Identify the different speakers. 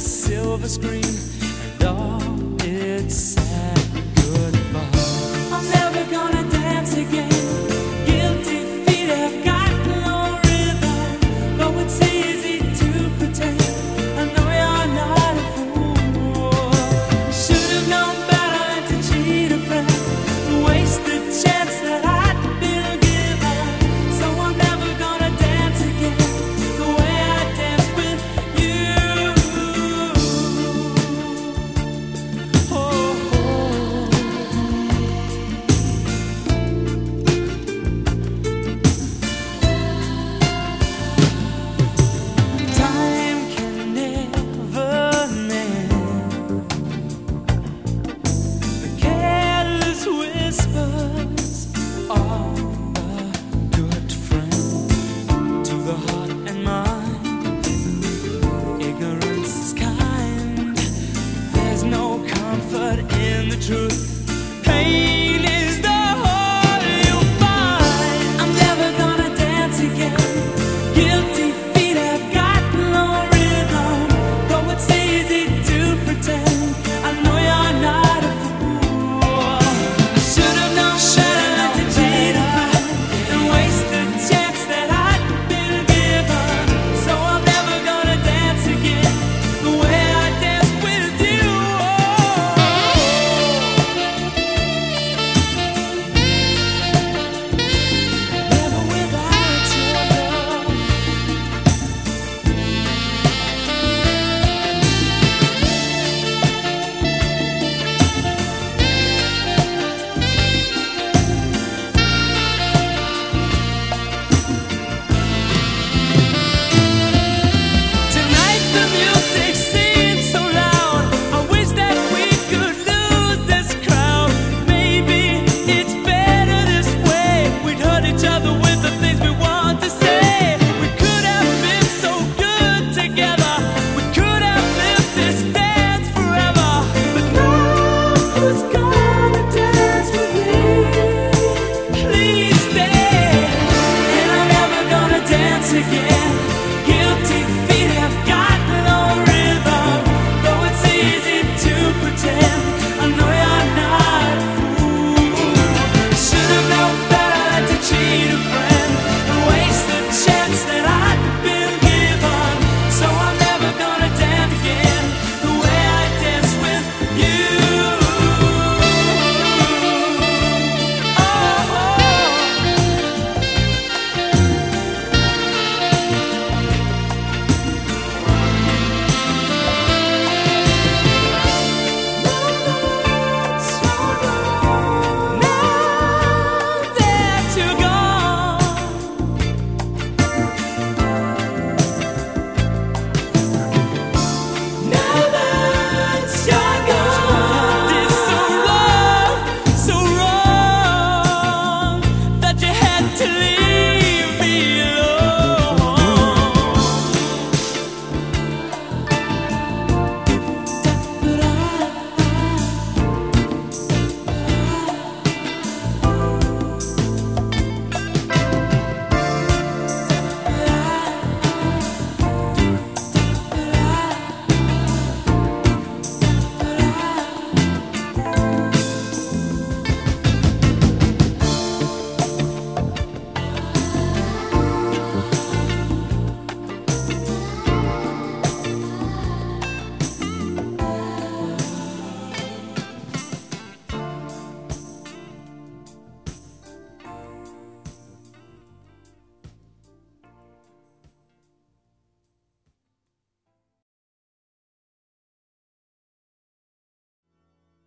Speaker 1: silver screen.